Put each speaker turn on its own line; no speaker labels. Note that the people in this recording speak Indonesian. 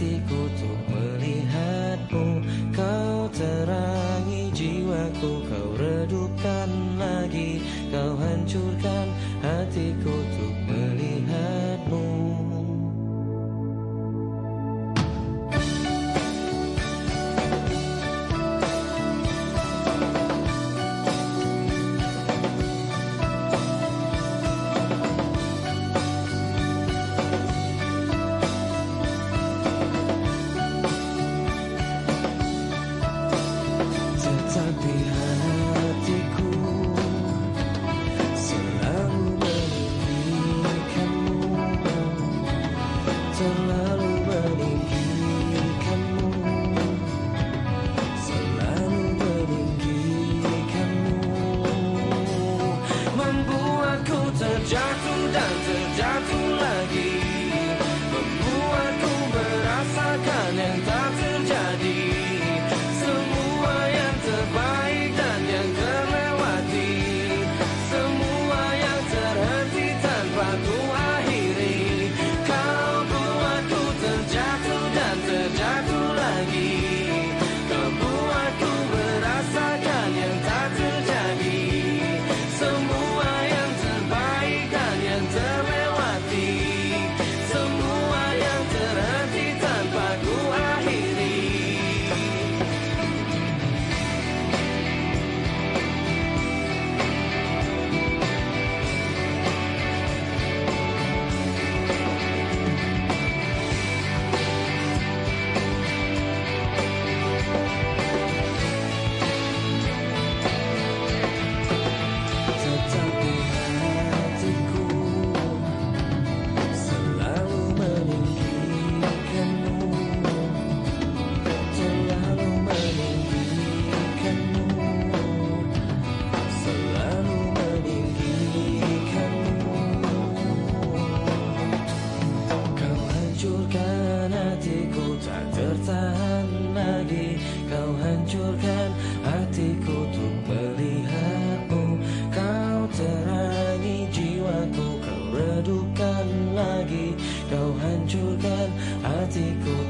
hatiku Untuk melihatmu. Kau terangi jiwaku Kau redupkan lagi Kau hancurkan hatiku Untuk Tetapi hatiku Selalu memikirkanmu Terlalu Kau hancurkan hatiku.